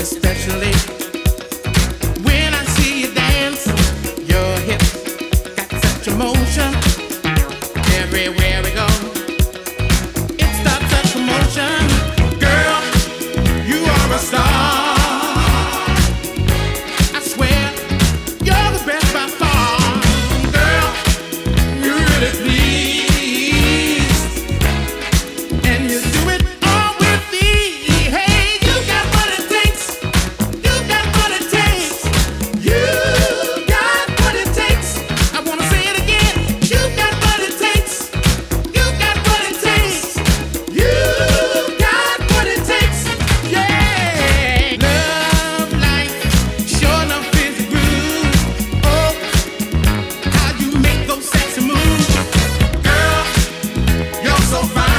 especially when I see you. Your hips got such emotion everywhere. so fine.